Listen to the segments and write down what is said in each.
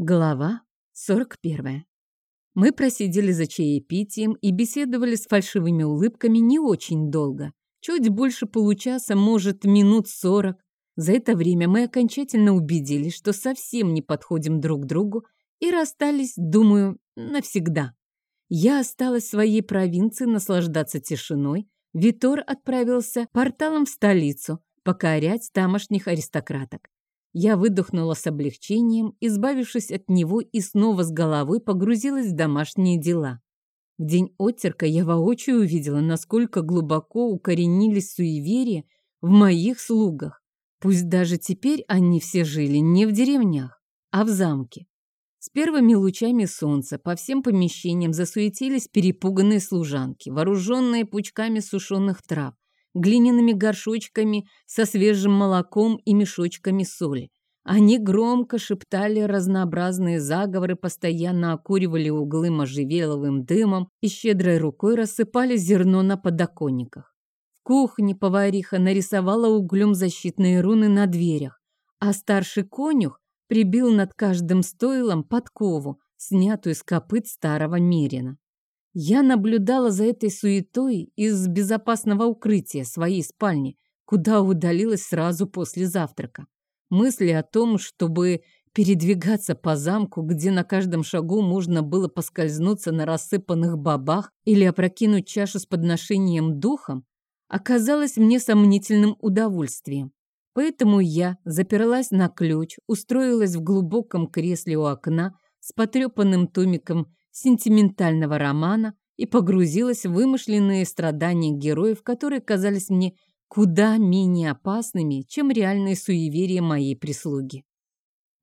Глава 41. Мы просидели за чаепитием и беседовали с фальшивыми улыбками не очень долго. Чуть больше получаса, может, минут сорок. За это время мы окончательно убедились, что совсем не подходим друг другу и расстались, думаю, навсегда. Я осталась в своей провинции наслаждаться тишиной. Витор отправился порталом в столицу покорять тамошних аристократок. Я выдохнула с облегчением, избавившись от него и снова с головой погрузилась в домашние дела. В день оттерка я воочию увидела, насколько глубоко укоренились суеверия в моих слугах. Пусть даже теперь они все жили не в деревнях, а в замке. С первыми лучами солнца по всем помещениям засуетились перепуганные служанки, вооруженные пучками сушеных трав, глиняными горшочками со свежим молоком и мешочками соли. Они громко шептали разнообразные заговоры, постоянно окуривали углы можжевеловым дымом и щедрой рукой рассыпали зерно на подоконниках. В кухне повариха нарисовала углем защитные руны на дверях, а старший конюх прибил над каждым стойлом подкову, снятую с копыт старого мерина. Я наблюдала за этой суетой из безопасного укрытия своей спальни, куда удалилась сразу после завтрака. Мысли о том, чтобы передвигаться по замку, где на каждом шагу можно было поскользнуться на рассыпанных бабах или опрокинуть чашу с подношением духом, оказалось мне сомнительным удовольствием. Поэтому я заперлась на ключ, устроилась в глубоком кресле у окна с потрепанным томиком сентиментального романа и погрузилась в вымышленные страдания героев, которые казались мне куда менее опасными, чем реальные суеверия моей прислуги.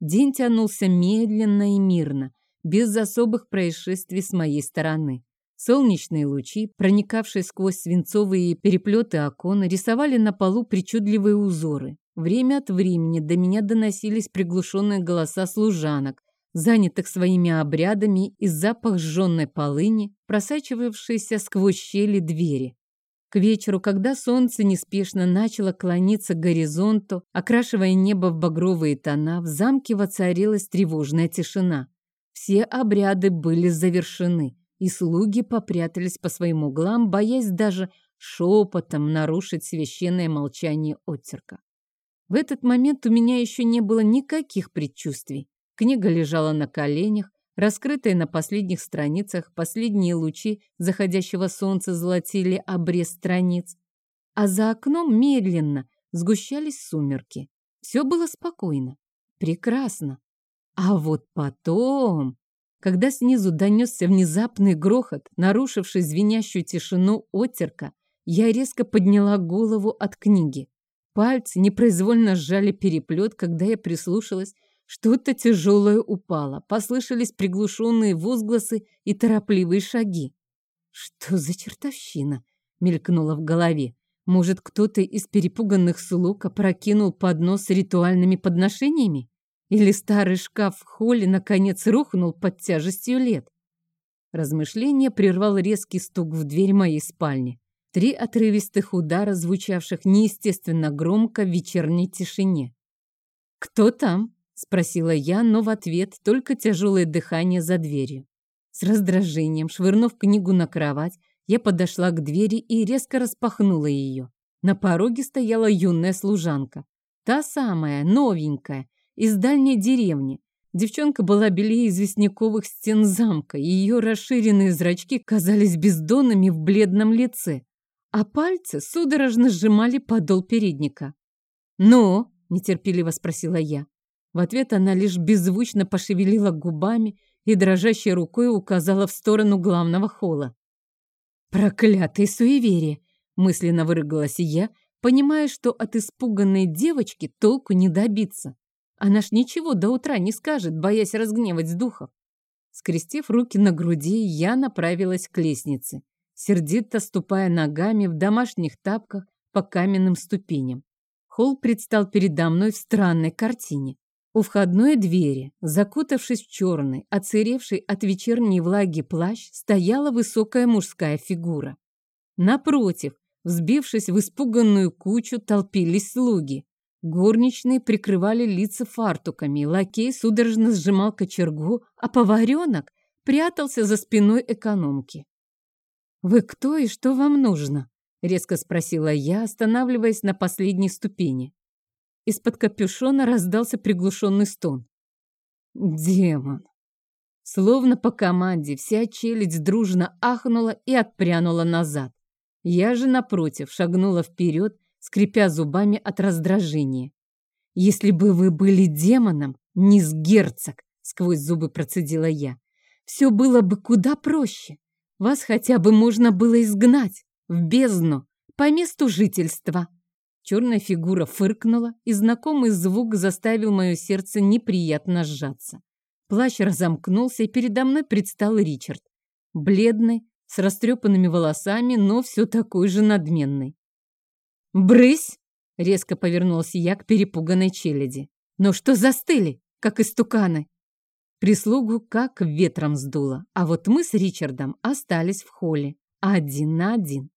День тянулся медленно и мирно, без особых происшествий с моей стороны. Солнечные лучи, проникавшие сквозь свинцовые переплеты окон, рисовали на полу причудливые узоры. Время от времени до меня доносились приглушенные голоса служанок, занятых своими обрядами и запах сжженной полыни, просачивавшийся сквозь щели двери. К вечеру, когда солнце неспешно начало клониться к горизонту, окрашивая небо в багровые тона, в замке воцарилась тревожная тишина. Все обряды были завершены, и слуги попрятались по своим углам, боясь даже шепотом нарушить священное молчание отцерка. В этот момент у меня еще не было никаких предчувствий. Книга лежала на коленях, раскрытая на последних страницах, последние лучи заходящего солнца золотили обрез страниц, а за окном медленно сгущались сумерки. Все было спокойно, прекрасно. А вот потом, когда снизу донесся внезапный грохот, нарушивший звенящую тишину отерка, я резко подняла голову от книги. Пальцы непроизвольно сжали переплет, когда я прислушалась что-то тяжелое упало, послышались приглушенные возгласы и торопливые шаги. «Что за чертовщина?» — мелькнуло в голове. «Может, кто-то из перепуганных слуг опрокинул поднос с ритуальными подношениями? Или старый шкаф в холле наконец рухнул под тяжестью лет?» Размышление прервал резкий стук в дверь моей спальни. Три отрывистых удара, звучавших неестественно громко в вечерней тишине. «Кто там?» — спросила я, но в ответ только тяжелое дыхание за дверью. С раздражением, швырнув книгу на кровать, я подошла к двери и резко распахнула ее. На пороге стояла юная служанка. Та самая, новенькая, из дальней деревни. Девчонка была белее известняковых стен замка, и ее расширенные зрачки казались бездонными в бледном лице, а пальцы судорожно сжимали подол передника. «Ну?» — нетерпеливо спросила я. В ответ она лишь беззвучно пошевелила губами и дрожащей рукой указала в сторону главного холла. «Проклятые суеверие!» — мысленно выругалась я, понимая, что от испуганной девочки толку не добиться. Она ж ничего до утра не скажет, боясь разгневать духов. Скрестив руки на груди, я направилась к лестнице, сердито ступая ногами в домашних тапках по каменным ступеням. Холл предстал передо мной в странной картине. У входной двери, закутавшись в черный, оцеревший от вечерней влаги плащ, стояла высокая мужская фигура. Напротив, взбившись в испуганную кучу, толпились слуги. Горничные прикрывали лица фартуками, лакей судорожно сжимал кочергу, а поваренок прятался за спиной экономки. «Вы кто и что вам нужно?» — резко спросила я, останавливаясь на последней ступени. Из-под капюшона раздался приглушенный стон. «Демон!» Словно по команде вся челядь дружно ахнула и отпрянула назад. Я же, напротив, шагнула вперед, скрипя зубами от раздражения. «Если бы вы были демоном, низ герцог!» — сквозь зубы процедила я. «Все было бы куда проще. Вас хотя бы можно было изгнать в бездну по месту жительства». Черная фигура фыркнула, и знакомый звук заставил мое сердце неприятно сжаться. Плащ разомкнулся, и передо мной предстал Ричард. Бледный, с растрепанными волосами, но все такой же надменный. «Брысь!» — резко повернулся я к перепуганной челяди. «Но что застыли, как истуканы?» Прислугу как ветром сдуло, а вот мы с Ричардом остались в холле, один на один.